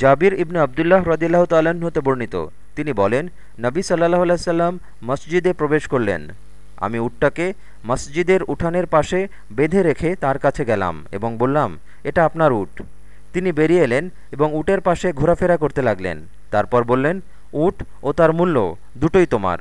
জাবির ইবনু আবদুল্লাহ রদিল্লাহ তাল্লাহ্ন হতে বর্ণিত। তিনি বলেন, নবী সাল্লাহ আলাইসাল্লাম মসজিদে প্রবেশ করলেন। আমি উটটাকে মসজিদের উঠানের পাশে বেঁধে রেখে তার কাছে গেলাম এবং বললাম, এটা আপনার উট তিনি বেরিয়ে এলেন এবং উটের পাশে ঘোরাফেরা করতে লাগলেন। তারপর বললেন, উট ও তার মূল্য দুটোই তোমার